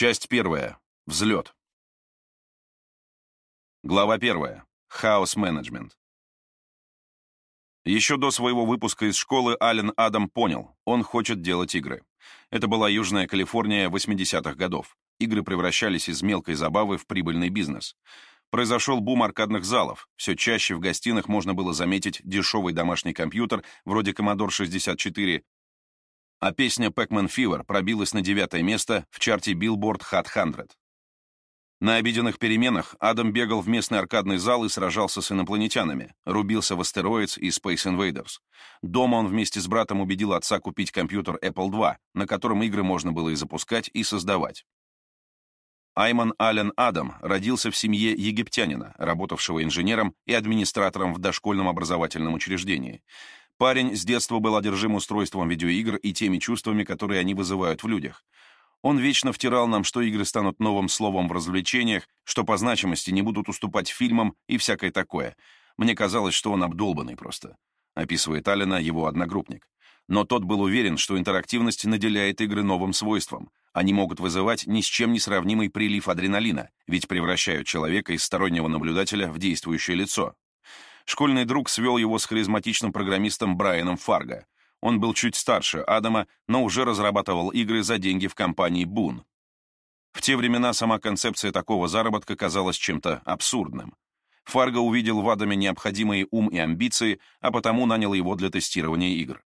Часть первая. Взлет. Глава первая. Хаос-менеджмент. Еще до своего выпуска из школы Ален Адам понял, он хочет делать игры. Это была Южная Калифорния 80-х годов. Игры превращались из мелкой забавы в прибыльный бизнес. Произошел бум аркадных залов. Все чаще в гостиных можно было заметить дешевый домашний компьютер вроде Commodore 64, а песня Pac-Man пробилась на девятое место в чарте Billboard Hot 100. На обеденных переменах Адам бегал в местный аркадный зал и сражался с инопланетянами, рубился в Asteroids и Space Invaders. Дома он вместе с братом убедил отца купить компьютер Apple II, на котором игры можно было и запускать, и создавать. Айман Аллен Адам родился в семье египтянина, работавшего инженером и администратором в дошкольном образовательном учреждении. Парень с детства был одержим устройством видеоигр и теми чувствами, которые они вызывают в людях. Он вечно втирал нам, что игры станут новым словом в развлечениях, что по значимости не будут уступать фильмам и всякое такое. Мне казалось, что он обдолбанный просто, описывает Алина его одногруппник. Но тот был уверен, что интерактивность наделяет игры новым свойством. Они могут вызывать ни с чем не сравнимый прилив адреналина, ведь превращают человека из стороннего наблюдателя в действующее лицо. Школьный друг свел его с харизматичным программистом Брайаном Фарго. Он был чуть старше Адама, но уже разрабатывал игры за деньги в компании Boon. В те времена сама концепция такого заработка казалась чем-то абсурдным. Фарго увидел в Адаме необходимые ум и амбиции, а потому нанял его для тестирования игр.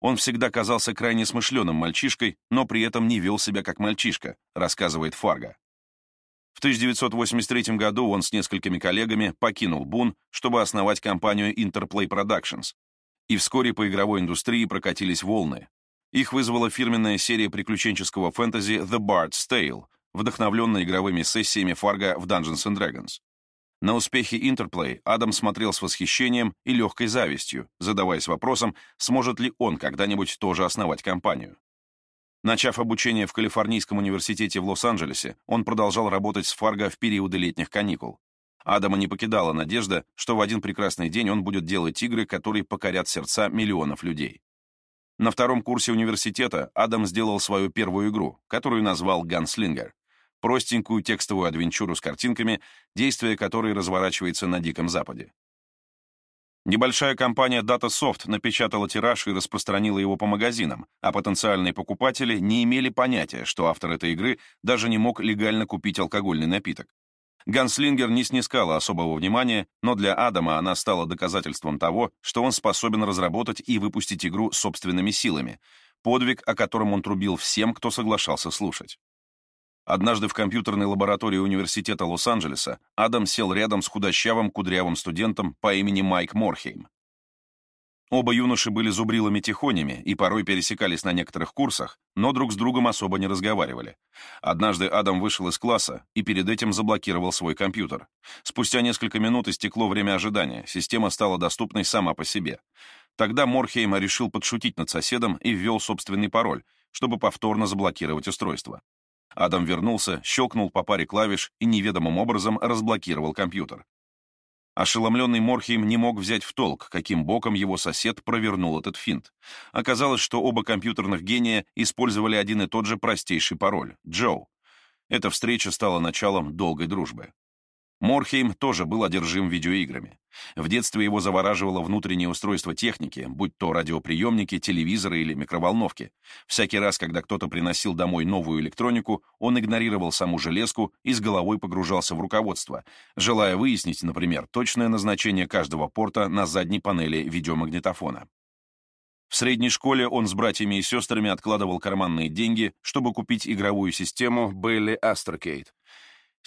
Он всегда казался крайне смышленым мальчишкой, но при этом не вел себя как мальчишка, рассказывает Фарго. В 1983 году он с несколькими коллегами покинул Бун, чтобы основать компанию Interplay Productions, и вскоре по игровой индустрии прокатились волны. Их вызвала фирменная серия приключенческого фэнтези The Bard's Tale, вдохновленная игровыми сессиями Фарго в Dungeons and Dragons. На успехи Interplay Адам смотрел с восхищением и легкой завистью, задаваясь вопросом, сможет ли он когда-нибудь тоже основать компанию. Начав обучение в Калифорнийском университете в Лос-Анджелесе, он продолжал работать с Фарго в периоды летних каникул. Адама не покидала надежда, что в один прекрасный день он будет делать игры, которые покорят сердца миллионов людей. На втором курсе университета Адам сделал свою первую игру, которую назвал «Ганслингер», простенькую текстовую адвенчуру с картинками, действие которой разворачивается на Диком Западе. Небольшая компания DataSoft напечатала тираж и распространила его по магазинам, а потенциальные покупатели не имели понятия, что автор этой игры даже не мог легально купить алкогольный напиток. Ганслингер не снискала особого внимания, но для Адама она стала доказательством того, что он способен разработать и выпустить игру собственными силами, подвиг, о котором он трубил всем, кто соглашался слушать. Однажды в компьютерной лаборатории университета Лос-Анджелеса Адам сел рядом с худощавым кудрявым студентом по имени Майк Морхейм. Оба юноши были зубрилами-тихонями и порой пересекались на некоторых курсах, но друг с другом особо не разговаривали. Однажды Адам вышел из класса и перед этим заблокировал свой компьютер. Спустя несколько минут истекло время ожидания, система стала доступной сама по себе. Тогда Морхейм решил подшутить над соседом и ввел собственный пароль, чтобы повторно заблокировать устройство. Адам вернулся, щелкнул по паре клавиш и неведомым образом разблокировал компьютер. Ошеломленный Морхейм не мог взять в толк, каким боком его сосед провернул этот финт. Оказалось, что оба компьютерных гения использовали один и тот же простейший пароль — Джоу. Эта встреча стала началом долгой дружбы. Морхейм тоже был одержим видеоиграми. В детстве его завораживало внутреннее устройство техники, будь то радиоприемники, телевизоры или микроволновки. Всякий раз, когда кто-то приносил домой новую электронику, он игнорировал саму железку и с головой погружался в руководство, желая выяснить, например, точное назначение каждого порта на задней панели видеомагнитофона. В средней школе он с братьями и сестрами откладывал карманные деньги, чтобы купить игровую систему Bailey Astrocade,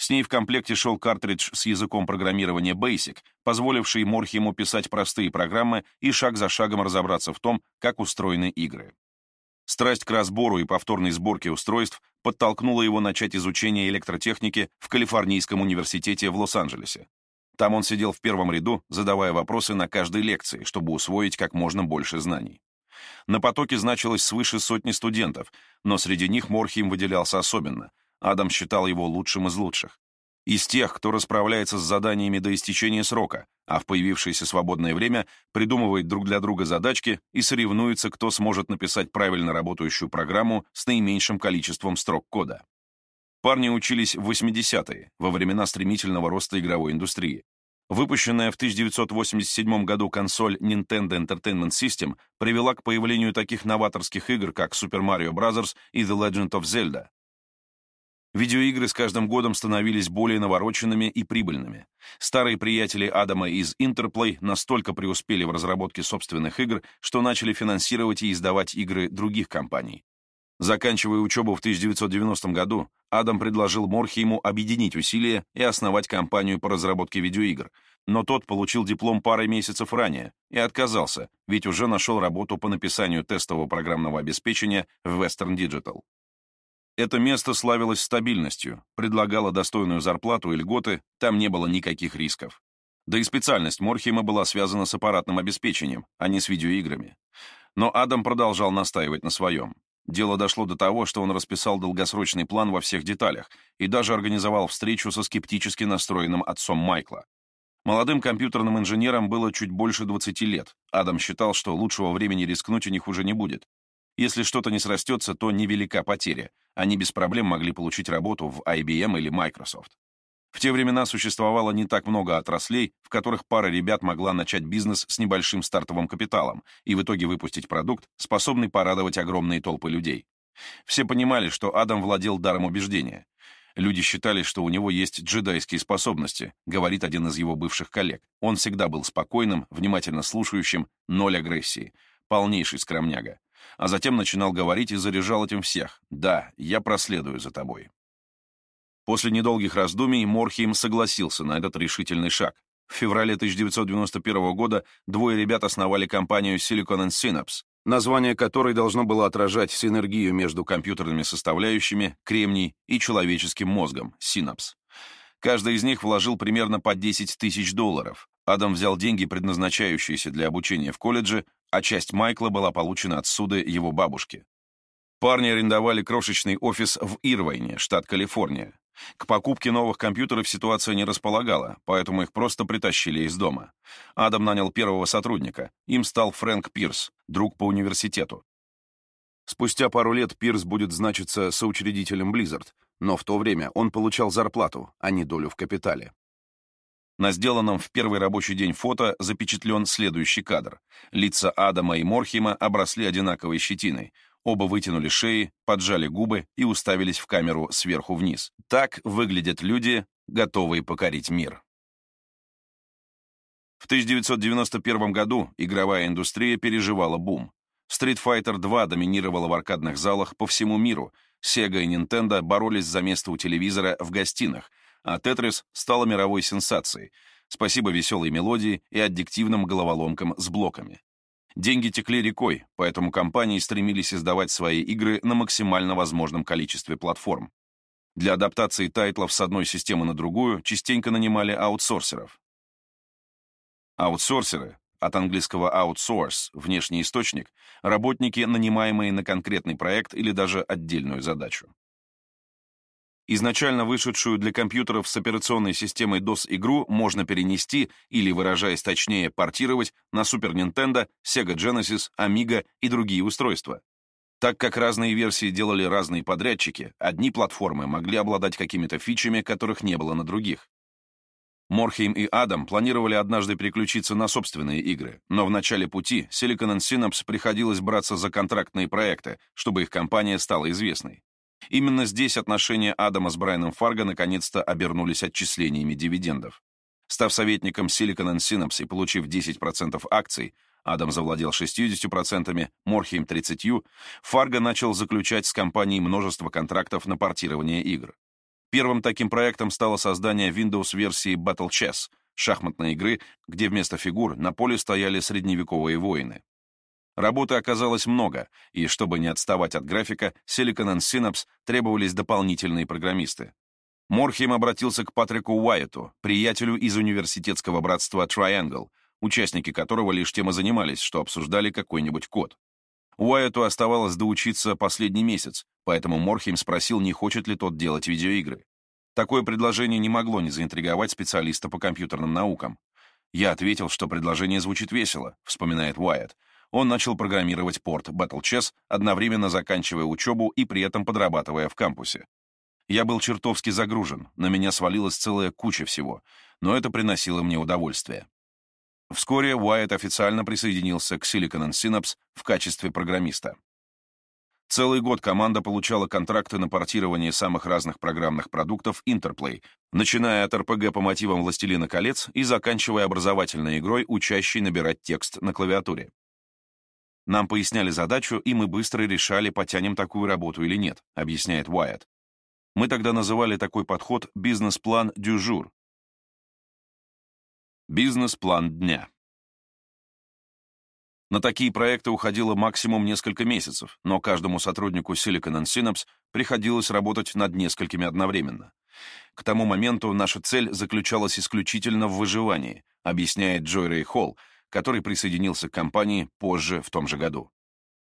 с ней в комплекте шел картридж с языком программирования Basic, позволивший Морхему писать простые программы и шаг за шагом разобраться в том, как устроены игры. Страсть к разбору и повторной сборке устройств подтолкнула его начать изучение электротехники в Калифорнийском университете в Лос-Анджелесе. Там он сидел в первом ряду, задавая вопросы на каждой лекции, чтобы усвоить как можно больше знаний. На потоке значилось свыше сотни студентов, но среди них Морхим выделялся особенно. Адам считал его лучшим из лучших. Из тех, кто расправляется с заданиями до истечения срока, а в появившееся свободное время придумывает друг для друга задачки и соревнуется, кто сможет написать правильно работающую программу с наименьшим количеством строк кода. Парни учились в 80-е, во времена стремительного роста игровой индустрии. Выпущенная в 1987 году консоль Nintendo Entertainment System привела к появлению таких новаторских игр, как Super Mario Bros. и The Legend of Zelda. Видеоигры с каждым годом становились более навороченными и прибыльными. Старые приятели Адама из Interplay настолько преуспели в разработке собственных игр, что начали финансировать и издавать игры других компаний. Заканчивая учебу в 1990 году, Адам предложил Морхейму объединить усилия и основать компанию по разработке видеоигр, но тот получил диплом парой месяцев ранее и отказался, ведь уже нашел работу по написанию тестового программного обеспечения в Western Digital. Это место славилось стабильностью, предлагало достойную зарплату и льготы, там не было никаких рисков. Да и специальность Морхема была связана с аппаратным обеспечением, а не с видеоиграми. Но Адам продолжал настаивать на своем. Дело дошло до того, что он расписал долгосрочный план во всех деталях и даже организовал встречу со скептически настроенным отцом Майкла. Молодым компьютерным инженерам было чуть больше 20 лет. Адам считал, что лучшего времени рискнуть у них уже не будет. Если что-то не срастется, то невелика потеря. Они без проблем могли получить работу в IBM или Microsoft. В те времена существовало не так много отраслей, в которых пара ребят могла начать бизнес с небольшим стартовым капиталом и в итоге выпустить продукт, способный порадовать огромные толпы людей. Все понимали, что Адам владел даром убеждения. Люди считали, что у него есть джедайские способности, говорит один из его бывших коллег. Он всегда был спокойным, внимательно слушающим, ноль агрессии, полнейший скромняга. А затем начинал говорить и заряжал этим всех. «Да, я проследую за тобой». После недолгих раздумий Морхейм согласился на этот решительный шаг. В феврале 1991 года двое ребят основали компанию Silicon Synapse, название которой должно было отражать синергию между компьютерными составляющими, кремний и человеческим мозгом, синапс. Каждый из них вложил примерно по 10 тысяч долларов. Адам взял деньги, предназначающиеся для обучения в колледже, а часть Майкла была получена от суда его бабушки. Парни арендовали крошечный офис в Ирвайне, штат Калифорния. К покупке новых компьютеров ситуация не располагала, поэтому их просто притащили из дома. Адам нанял первого сотрудника. Им стал Фрэнк Пирс, друг по университету. Спустя пару лет Пирс будет значиться соучредителем Blizzard, но в то время он получал зарплату, а не долю в капитале. На сделанном в первый рабочий день фото запечатлен следующий кадр. Лица Адама и Морхима обросли одинаковой щетиной, Оба вытянули шеи, поджали губы и уставились в камеру сверху вниз. Так выглядят люди, готовые покорить мир. В 1991 году игровая индустрия переживала бум. Street Fighter 2 доминировала в аркадных залах по всему миру, Sega и Nintendo боролись за место у телевизора в гостинах, а Tetris стала мировой сенсацией, спасибо веселой мелодии и аддиктивным головоломкам с блоками. Деньги текли рекой, поэтому компании стремились издавать свои игры на максимально возможном количестве платформ. Для адаптации тайтлов с одной системы на другую частенько нанимали аутсорсеров. Аутсорсеры, от английского outsource, внешний источник, работники, нанимаемые на конкретный проект или даже отдельную задачу. Изначально вышедшую для компьютеров с операционной системой DOS игру можно перенести или, выражаясь точнее, портировать на Super Nintendo, Sega Genesis, Amiga и другие устройства. Так как разные версии делали разные подрядчики, одни платформы могли обладать какими-то фичами, которых не было на других. Морхейм и Адам планировали однажды переключиться на собственные игры, но в начале пути Silicon Synapse приходилось браться за контрактные проекты, чтобы их компания стала известной. Именно здесь отношения Адама с Брайаном Фарго наконец-то обернулись отчислениями дивидендов. Став советником Silicon Synapse и получив 10% акций, Адам завладел 60%, Морхейм — 30%, Фарго начал заключать с компанией множество контрактов на портирование игр. Первым таким проектом стало создание Windows-версии Battle Chess, шахматной игры, где вместо фигур на поле стояли средневековые воины. Работы оказалось много, и чтобы не отставать от графика, Silicon Synapse требовались дополнительные программисты. Морхейм обратился к Патрику Уайету, приятелю из университетского братства Triangle, участники которого лишь тем и занимались, что обсуждали какой-нибудь код. Уайету оставалось доучиться последний месяц, поэтому Морхейм спросил, не хочет ли тот делать видеоигры. Такое предложение не могло не заинтриговать специалиста по компьютерным наукам. «Я ответил, что предложение звучит весело», — вспоминает Уайет, он начал программировать порт Battle Chess, одновременно заканчивая учебу и при этом подрабатывая в кампусе. Я был чертовски загружен, на меня свалилась целая куча всего, но это приносило мне удовольствие. Вскоре Уайт официально присоединился к Silicon Synapse в качестве программиста. Целый год команда получала контракты на портирование самых разных программных продуктов Interplay, начиная от РПГ по мотивам «Властелина колец» и заканчивая образовательной игрой, учащей набирать текст на клавиатуре. Нам поясняли задачу, и мы быстро решали, потянем такую работу или нет, объясняет Уайт. Мы тогда называли такой подход «бизнес-план дюжур». Бизнес-план дня. На такие проекты уходило максимум несколько месяцев, но каждому сотруднику Silicon Synapse приходилось работать над несколькими одновременно. К тому моменту наша цель заключалась исключительно в выживании, объясняет Джой Рэй Холл, который присоединился к компании позже в том же году.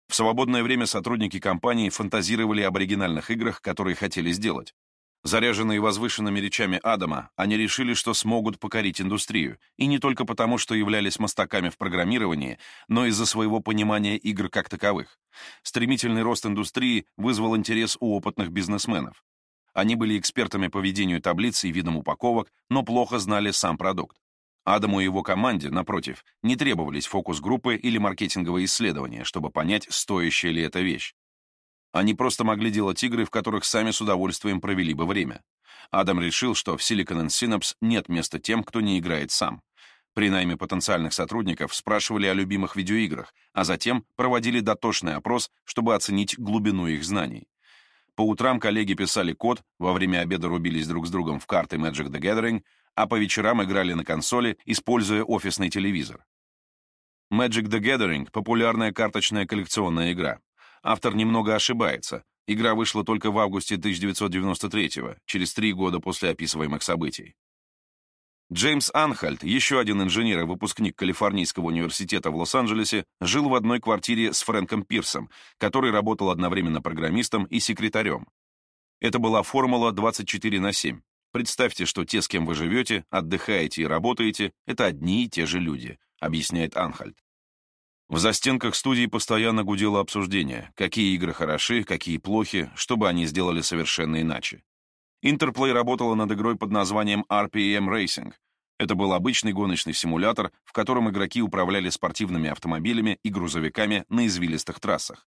В свободное время сотрудники компании фантазировали об оригинальных играх, которые хотели сделать. Заряженные возвышенными речами Адама, они решили, что смогут покорить индустрию, и не только потому, что являлись мастаками в программировании, но из-за своего понимания игр как таковых. Стремительный рост индустрии вызвал интерес у опытных бизнесменов. Они были экспертами по ведению таблиц и видам упаковок, но плохо знали сам продукт. Адаму и его команде, напротив, не требовались фокус-группы или маркетинговые исследования, чтобы понять, стоящая ли эта вещь. Они просто могли делать игры, в которых сами с удовольствием провели бы время. Адам решил, что в Silicon Synapse нет места тем, кто не играет сам. При найме потенциальных сотрудников спрашивали о любимых видеоиграх, а затем проводили дотошный опрос, чтобы оценить глубину их знаний. По утрам коллеги писали код, во время обеда рубились друг с другом в карты Magic the Gathering, а по вечерам играли на консоли, используя офисный телевизор. Magic the Gathering — популярная карточная коллекционная игра. Автор немного ошибается. Игра вышла только в августе 1993-го, через три года после описываемых событий. Джеймс Анхальд, еще один инженер и выпускник Калифорнийского университета в Лос-Анджелесе, жил в одной квартире с Фрэнком Пирсом, который работал одновременно программистом и секретарем. Это была формула 24 на 7. Представьте, что те, с кем вы живете, отдыхаете и работаете, это одни и те же люди, объясняет Анхальд. В застенках студии постоянно гудело обсуждение, какие игры хороши, какие плохи, чтобы они сделали совершенно иначе. Интерплей работала над игрой под названием RPM Racing. Это был обычный гоночный симулятор, в котором игроки управляли спортивными автомобилями и грузовиками на извилистых трассах.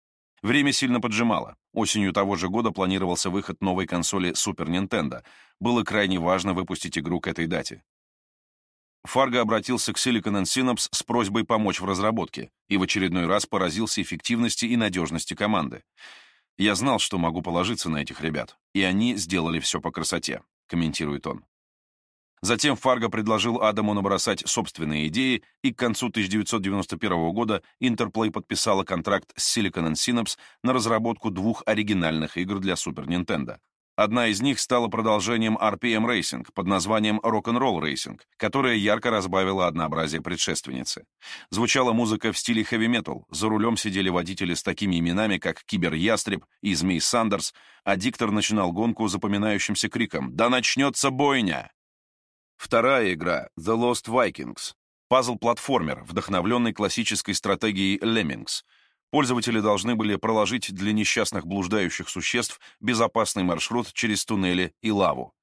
Время сильно поджимало. Осенью того же года планировался выход новой консоли Super Nintendo. Было крайне важно выпустить игру к этой дате. Фарго обратился к Silicon Synapse с просьбой помочь в разработке и в очередной раз поразился эффективности и надежности команды. «Я знал, что могу положиться на этих ребят, и они сделали все по красоте», — комментирует он. Затем Фарго предложил Адаму набросать собственные идеи, и к концу 1991 года Interplay подписала контракт с Silicon Synapse на разработку двух оригинальных игр для Super Nintendo — Одна из них стала продолжением RPM Racing под названием Rock'n'Roll Racing, которая ярко разбавила однообразие предшественницы. Звучала музыка в стиле хэви-метал, за рулем сидели водители с такими именами, как Кибер Ястреб и Змей Сандерс, а диктор начинал гонку запоминающимся криком «Да начнется бойня!». Вторая игра — The Lost Vikings — пазл-платформер, вдохновленный классической стратегией Lemmings — Пользователи должны были проложить для несчастных блуждающих существ безопасный маршрут через туннели и лаву.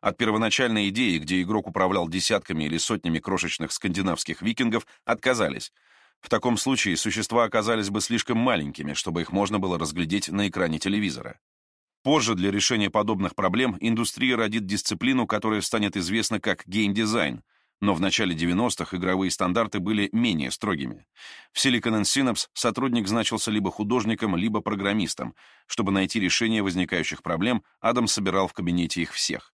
От первоначальной идеи, где игрок управлял десятками или сотнями крошечных скандинавских викингов, отказались. В таком случае существа оказались бы слишком маленькими, чтобы их можно было разглядеть на экране телевизора. Позже для решения подобных проблем индустрия родит дисциплину, которая станет известна как геймдизайн, но в начале 90-х игровые стандарты были менее строгими. В Silicon Synapse сотрудник значился либо художником, либо программистом. Чтобы найти решение возникающих проблем, Адам собирал в кабинете их всех.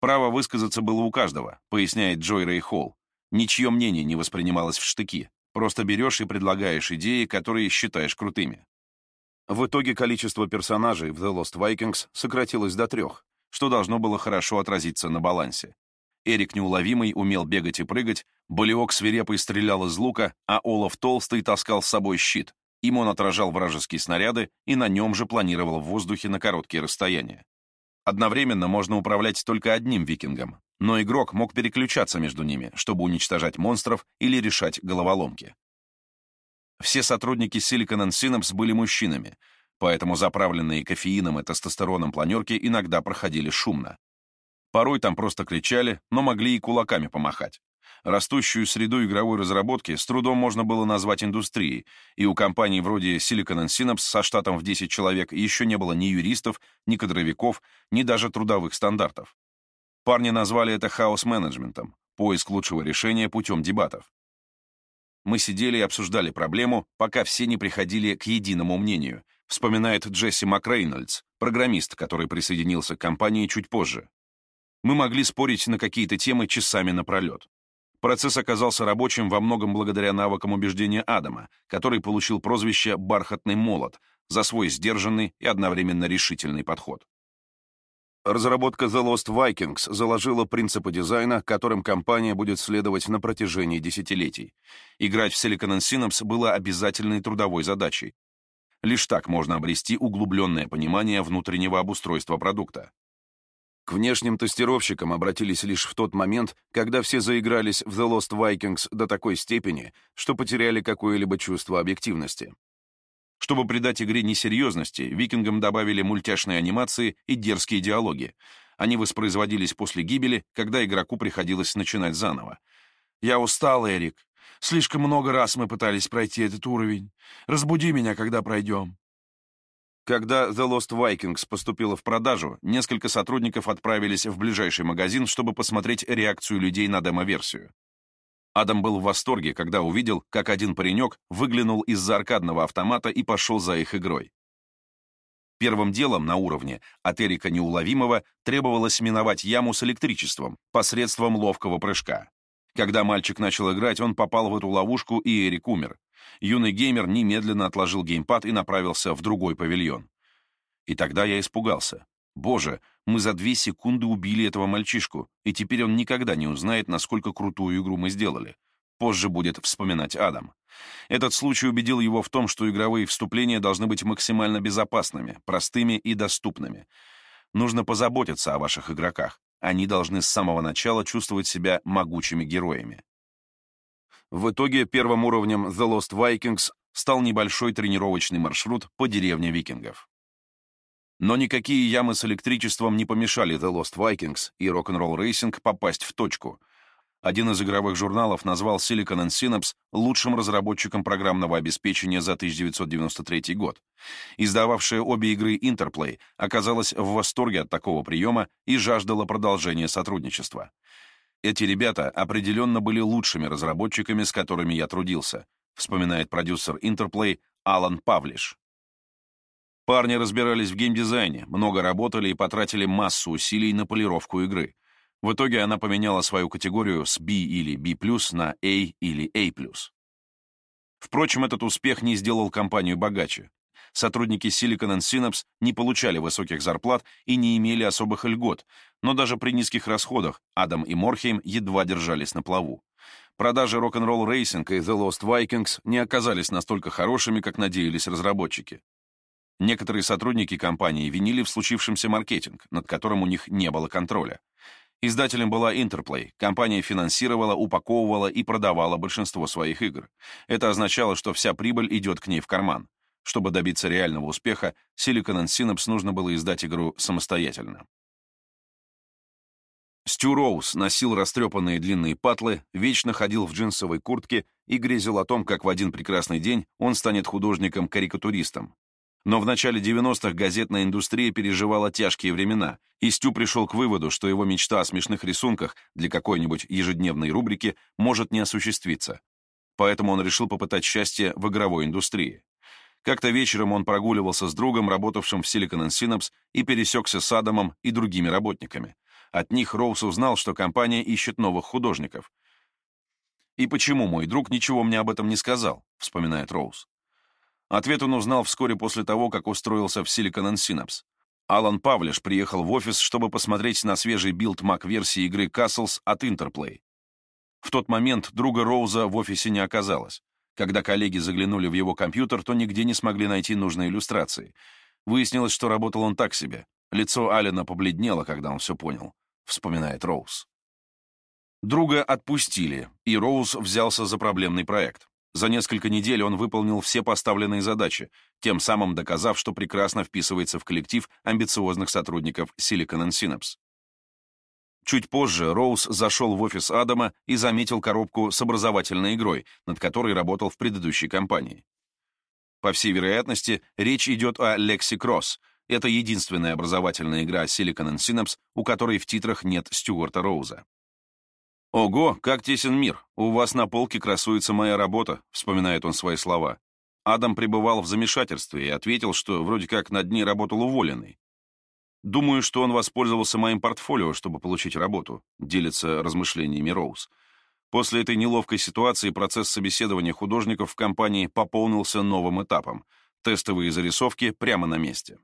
Право высказаться было у каждого, поясняет Джой Рэй Холл. Ничье мнение не воспринималось в штыки. Просто берешь и предлагаешь идеи, которые считаешь крутыми. В итоге количество персонажей в The Lost Vikings сократилось до трех, что должно было хорошо отразиться на балансе. Эрик Неуловимый умел бегать и прыгать, Болиок свирепый стрелял из лука, а Олаф Толстый таскал с собой щит. Им он отражал вражеские снаряды и на нем же планировал в воздухе на короткие расстояния. Одновременно можно управлять только одним викингом, но игрок мог переключаться между ними, чтобы уничтожать монстров или решать головоломки. Все сотрудники Silicon Synapse были мужчинами. поэтому заправленные кофеином и тестостероном планерки иногда проходили шумно. Порой там просто кричали, но могли и кулаками помахать. Растущую среду игровой разработки с трудом можно было назвать индустрией, и у компаний вроде Silicon Synapse со штатом в 10 человек еще не было ни юристов, ни кадровиков, ни даже трудовых стандартов. Парни назвали это хаос-менеджментом, поиск лучшего решения путем дебатов. Мы сидели и обсуждали проблему, пока все не приходили к единому мнению, вспоминает Джесси МакРейнольдс, программист, который присоединился к компании чуть позже. Мы могли спорить на какие-то темы часами напролет. Процесс оказался рабочим во многом благодаря навыкам убеждения Адама, который получил прозвище «бархатный молот» за свой сдержанный и одновременно решительный подход. Разработка The Lost Vikings заложила принципы дизайна, которым компания будет следовать на протяжении десятилетий. Играть в Silicon Synapse было обязательной трудовой задачей. Лишь так можно обрести углубленное понимание внутреннего обустройства продукта. К внешним тестировщикам обратились лишь в тот момент, когда все заигрались в The Lost Vikings до такой степени, что потеряли какое-либо чувство объективности. Чтобы придать игре несерьезности, викингам добавили мультяшные анимации и дерзкие диалоги. Они воспроизводились после гибели, когда игроку приходилось начинать заново. «Я устал, Эрик. Слишком много раз мы пытались пройти этот уровень. Разбуди меня, когда пройдем». Когда The Lost Vikings поступила в продажу, несколько сотрудников отправились в ближайший магазин, чтобы посмотреть реакцию людей на демо-версию. Адам был в восторге, когда увидел, как один паренек выглянул из-за аркадного автомата и пошел за их игрой. Первым делом на уровне от Эрика Неуловимого требовалось миновать яму с электричеством посредством ловкого прыжка. Когда мальчик начал играть, он попал в эту ловушку, и Эрик умер. Юный геймер немедленно отложил геймпад и направился в другой павильон. И тогда я испугался. Боже, мы за две секунды убили этого мальчишку, и теперь он никогда не узнает, насколько крутую игру мы сделали. Позже будет вспоминать Адам. Этот случай убедил его в том, что игровые вступления должны быть максимально безопасными, простыми и доступными. Нужно позаботиться о ваших игроках. Они должны с самого начала чувствовать себя могучими героями. В итоге первым уровнем The Lost Vikings стал небольшой тренировочный маршрут по деревне викингов. Но никакие ямы с электричеством не помешали The Lost Vikings и Rock'n'Roll Racing попасть в точку. Один из игровых журналов назвал Silicon Synapse лучшим разработчиком программного обеспечения за 1993 год. Издававшая обе игры Interplay оказалась в восторге от такого приема и жаждала продолжения сотрудничества. Эти ребята определенно были лучшими разработчиками, с которыми я трудился, вспоминает продюсер Interplay Алан Павлиш. Парни разбирались в геймдизайне, много работали и потратили массу усилий на полировку игры. В итоге она поменяла свою категорию с B или B+, на A или A+. Впрочем, этот успех не сделал компанию богаче. Сотрудники Silicon Synapse не получали высоких зарплат и не имели особых льгот, но даже при низких расходах Адам и Морхейм едва держались на плаву. Продажи Rock'n'Roll Racing и The Lost Vikings не оказались настолько хорошими, как надеялись разработчики. Некоторые сотрудники компании винили в случившемся маркетинг, над которым у них не было контроля. Издателем была Interplay. Компания финансировала, упаковывала и продавала большинство своих игр. Это означало, что вся прибыль идет к ней в карман. Чтобы добиться реального успеха, Silicon Synapse нужно было издать игру самостоятельно. Стю Роуз носил растрепанные длинные патлы, вечно ходил в джинсовой куртке и грезил о том, как в один прекрасный день он станет художником-карикатуристом. Но в начале 90-х газетная индустрия переживала тяжкие времена, и Стю пришел к выводу, что его мечта о смешных рисунках для какой-нибудь ежедневной рубрики может не осуществиться. Поэтому он решил попытать счастье в игровой индустрии. Как-то вечером он прогуливался с другом, работавшим в Silicon Synapse, и пересекся с Адамом и другими работниками. От них Роуз узнал, что компания ищет новых художников. «И почему мой друг ничего мне об этом не сказал?» — вспоминает Роуз. Ответ он узнал вскоре после того, как устроился в Silicon Synapse. Алан Павлиш приехал в офис, чтобы посмотреть на свежий билд Mac-версии игры Castles от Interplay. В тот момент друга Роуза в офисе не оказалось. Когда коллеги заглянули в его компьютер, то нигде не смогли найти нужной иллюстрации. Выяснилось, что работал он так себе. Лицо Алина побледнело, когда он все понял, вспоминает Роуз. Друга отпустили, и Роуз взялся за проблемный проект. За несколько недель он выполнил все поставленные задачи, тем самым доказав, что прекрасно вписывается в коллектив амбициозных сотрудников Silicon Synapse. Чуть позже Роуз зашел в офис Адама и заметил коробку с образовательной игрой, над которой работал в предыдущей компании. По всей вероятности, речь идет о Lexi Cross. Это единственная образовательная игра Silicon Synapse, у которой в титрах нет Стюарта Роуза. «Ого, как тесен мир! У вас на полке красуется моя работа», — вспоминает он свои слова. Адам пребывал в замешательстве и ответил, что вроде как над ней работал уволенный. «Думаю, что он воспользовался моим портфолио, чтобы получить работу», — делится размышлениями Роуз. После этой неловкой ситуации процесс собеседования художников в компании пополнился новым этапом — тестовые зарисовки прямо на месте.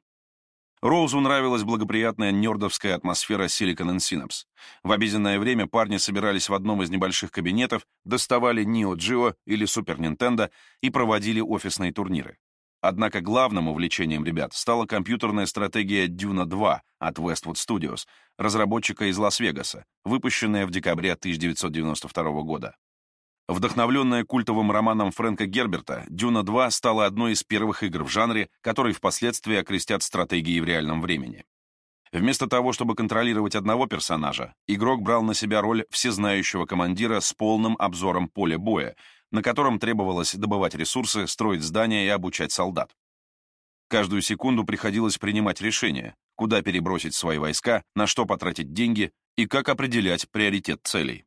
Роузу нравилась благоприятная нердовская атмосфера Silicon Synapse. В обеденное время парни собирались в одном из небольших кабинетов, доставали Neo Geo или Super Nintendo и проводили офисные турниры. Однако главным увлечением ребят стала компьютерная стратегия Duna 2 от Westwood Studios, разработчика из Лас-Вегаса, выпущенная в декабре 1992 года. Вдохновленная культовым романом Фрэнка Герберта, «Дюна 2» стала одной из первых игр в жанре, которые впоследствии окрестят стратегией в реальном времени. Вместо того, чтобы контролировать одного персонажа, игрок брал на себя роль всезнающего командира с полным обзором поля боя, на котором требовалось добывать ресурсы, строить здания и обучать солдат. Каждую секунду приходилось принимать решение, куда перебросить свои войска, на что потратить деньги и как определять приоритет целей.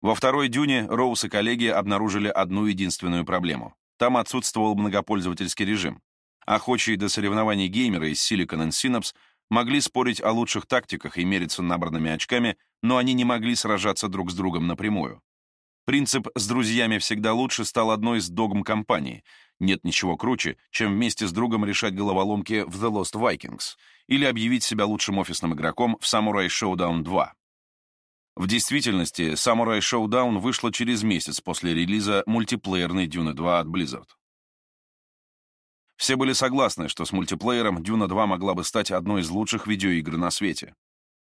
Во второй дюне Роуз и коллеги обнаружили одну единственную проблему. Там отсутствовал многопользовательский режим. Охочие до соревнований геймеры из Silicon Synapse могли спорить о лучших тактиках и мериться набранными очками, но они не могли сражаться друг с другом напрямую. Принцип «с друзьями всегда лучше» стал одной из догм компании. Нет ничего круче, чем вместе с другом решать головоломки в The Lost Vikings или объявить себя лучшим офисным игроком в Samurai Showdown 2. В действительности, Samurai Showdown вышла через месяц после релиза мультиплеерной Dune 2 от Blizzard. Все были согласны, что с мультиплеером Dune 2 могла бы стать одной из лучших видеоигр на свете.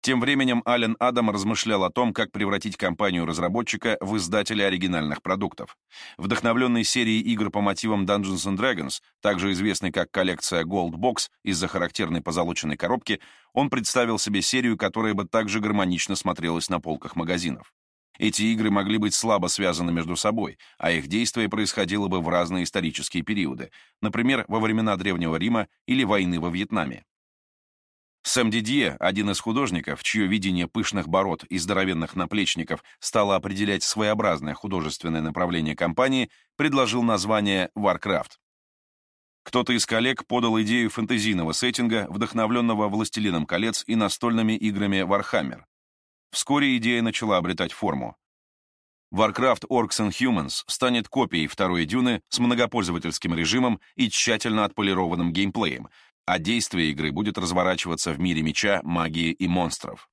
Тем временем Ален Адам размышлял о том, как превратить компанию-разработчика в издателя оригинальных продуктов. Вдохновленный серией игр по мотивам Dungeons and Dragons, также известной как коллекция Gold Box из-за характерной позолоченной коробки, он представил себе серию, которая бы также гармонично смотрелась на полках магазинов. Эти игры могли быть слабо связаны между собой, а их действие происходило бы в разные исторические периоды, например, во времена Древнего Рима или войны во Вьетнаме. Сэм Дидье, один из художников, чье видение пышных бород и здоровенных наплечников стало определять своеобразное художественное направление компании, предложил название «Warcraft». Кто-то из коллег подал идею фэнтезийного сеттинга, вдохновленного «Властелином колец» и настольными играми Warhammer. Вскоре идея начала обретать форму. Warcraft Orcs and Humans станет копией второй Дюны с многопользовательским режимом и тщательно отполированным геймплеем, а действие игры будет разворачиваться в мире меча, магии и монстров.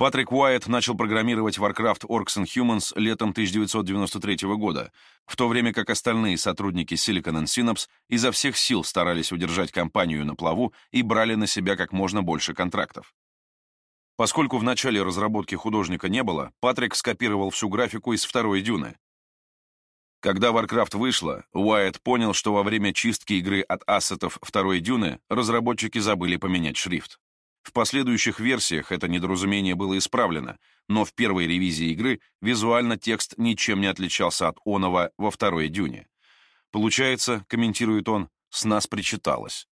Патрик Уайт начал программировать Warcraft Orcs and Humans летом 1993 года, в то время как остальные сотрудники Silicon Synapse изо всех сил старались удержать компанию на плаву и брали на себя как можно больше контрактов. Поскольку в начале разработки художника не было, Патрик скопировал всю графику из второй дюны, когда Warcraft вышла, Уайт понял, что во время чистки игры от ассетов второй дюны разработчики забыли поменять шрифт. В последующих версиях это недоразумение было исправлено, но в первой ревизии игры визуально текст ничем не отличался от оного во второй дюне. Получается, комментирует он, с нас причиталось.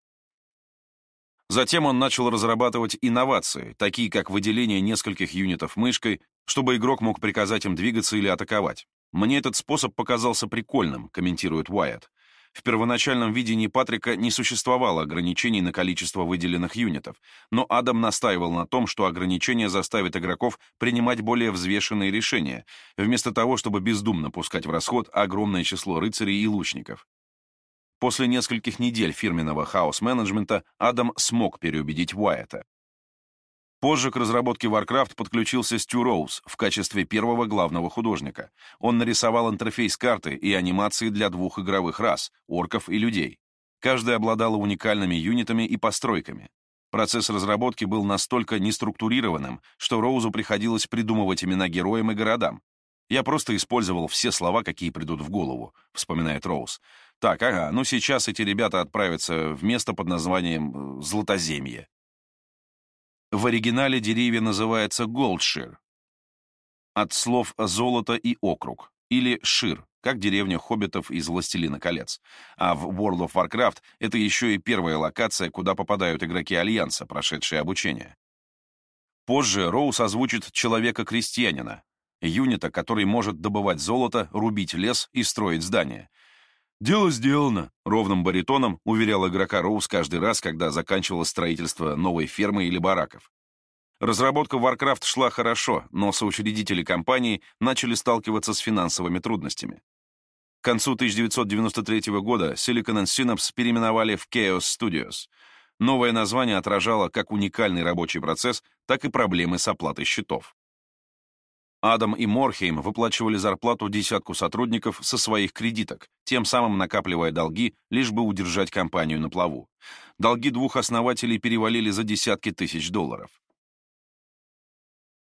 Затем он начал разрабатывать инновации, такие как выделение нескольких юнитов мышкой, чтобы игрок мог приказать им двигаться или атаковать. «Мне этот способ показался прикольным», — комментирует Уайт. В первоначальном видении Патрика не существовало ограничений на количество выделенных юнитов, но Адам настаивал на том, что ограничение заставит игроков принимать более взвешенные решения, вместо того, чтобы бездумно пускать в расход огромное число рыцарей и лучников. После нескольких недель фирменного хаос-менеджмента Адам смог переубедить Уайта. Позже к разработке Warcraft подключился Стю Роуз в качестве первого главного художника. Он нарисовал интерфейс карты и анимации для двух игровых рас — орков и людей. Каждая обладала уникальными юнитами и постройками. Процесс разработки был настолько неструктурированным, что Роузу приходилось придумывать имена героям и городам. Я просто использовал все слова, какие придут в голову», — вспоминает Роуз. «Так, ага, ну сейчас эти ребята отправятся в место под названием э, Златоземье». В оригинале деревья называется Голдшир, от слов «золото» и «округ», или «шир», как деревня хоббитов из «Властелина колец». А в World of Warcraft это еще и первая локация, куда попадают игроки Альянса, прошедшие обучение. Позже Роуз озвучит человека-крестьянина, юнита, который может добывать золото, рубить лес и строить здания. «Дело сделано», — ровным баритоном уверял игрока Роуз каждый раз, когда заканчивалось строительство новой фермы или бараков. Разработка Warcraft шла хорошо, но соучредители компании начали сталкиваться с финансовыми трудностями. К концу 1993 года Silicon Synapse переименовали в Chaos Studios. Новое название отражало как уникальный рабочий процесс, так и проблемы с оплатой счетов. Адам и Морхейм выплачивали зарплату десятку сотрудников со своих кредиток, тем самым накапливая долги, лишь бы удержать компанию на плаву. Долги двух основателей перевалили за десятки тысяч долларов.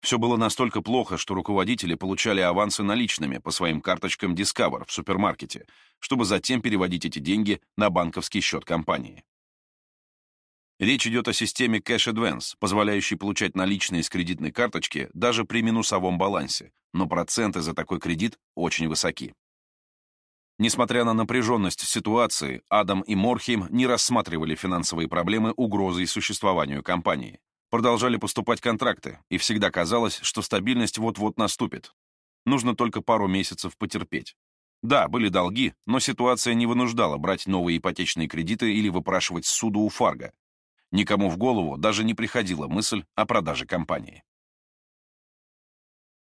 Все было настолько плохо, что руководители получали авансы наличными по своим карточкам Discover в супермаркете, чтобы затем переводить эти деньги на банковский счет компании. Речь идет о системе Cash Advance, позволяющей получать наличные с кредитной карточки даже при минусовом балансе, но проценты за такой кредит очень высоки. Несмотря на напряженность ситуации, Адам и Морхейм не рассматривали финансовые проблемы угрозой существованию компании. Продолжали поступать контракты, и всегда казалось, что стабильность вот-вот наступит. Нужно только пару месяцев потерпеть. Да, были долги, но ситуация не вынуждала брать новые ипотечные кредиты или выпрашивать суду у Фарго. Никому в голову даже не приходила мысль о продаже компании.